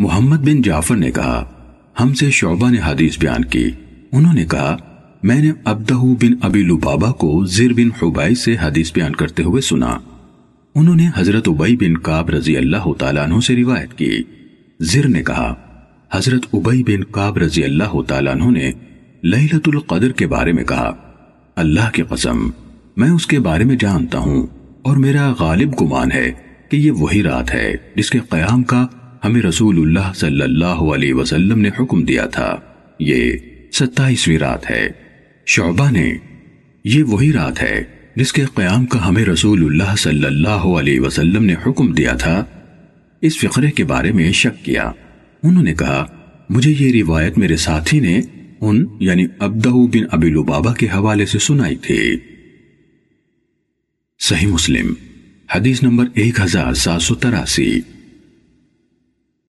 محمد بن جعفر نے کہا، ہم سے شعبہ نے حدیث بیان کی۔ انہوں نے کہا، میں نے عبدہ بن ابی لبابا کو زر بن حبائی سے حدیث بیان کرتے ہوئے سنا۔ انہوں نے حضرت عبی بن کعب رضی اللہ تعالیٰ عنہ سے روایت کی۔ زر نے کہا، حضرت عبی بن کعب رضی اللہ تعالیٰ عنہ نے لیلت القدر کے بارے میں کہا، اللہ کی قسم، میں اس کے بارے میں جانتا ہوں اور میرا غالب گمان ہے کہ یہ وہی رات ہے جس کے قیام کا ہمیں رسول اللہ صلی اللہ علیہ وسلم نے حکم دیا تھا۔ یہ ستائیسویں رات ہے۔ شعبہ نے یہ وہی رات ہے جس کے قیام کا ہمیں رسول اللہ صلی اللہ علیہ وسلم نے حکم دیا تھا۔ اس فقرے کے بارے میں شک کیا۔ انہوں نے کہا، مجھے یہ روایت میرے ساتھی نے ان یعنی عبدہ بن ابی لبابا کے حوالے سے سنائی تھی۔ صحیح مسلم، حدیث نمبر ایک ہزار سات سو تراسی۔